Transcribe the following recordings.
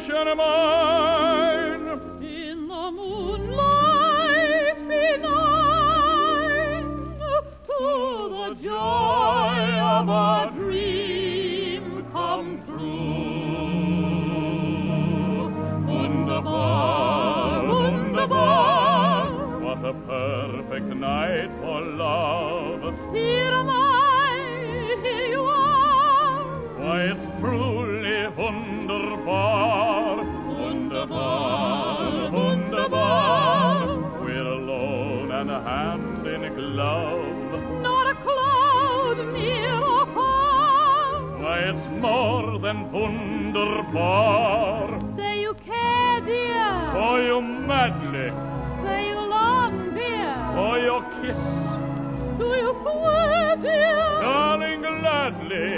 Liebchen mine. In the moonlight benign To the joy of a dream come true. Wunderbar, wunderbar. What a perfect night for love. Here am I, here you are. Why, it's truly and hand in a glove. Not a cloud near or far. Why, it's more than wunderbar Say you care, dear. For you madly, Say you long, dear. For your kiss. Do you swear, dear? Darling, gladly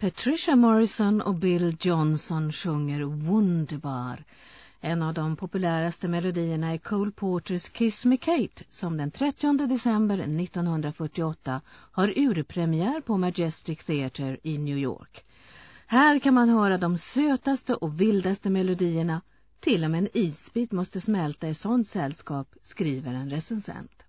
Patricia Morrison och Bill Johnson sjunger Wunderbar. En av de populäraste melodierna i Cole Porters Kiss Me Kate som den 30 december 1948 har urpremiär på Majestic Theatre i New York. Här kan man höra de sötaste och vildaste melodierna. Till och med en isbit måste smälta i sånt sällskap, skriver en recensent.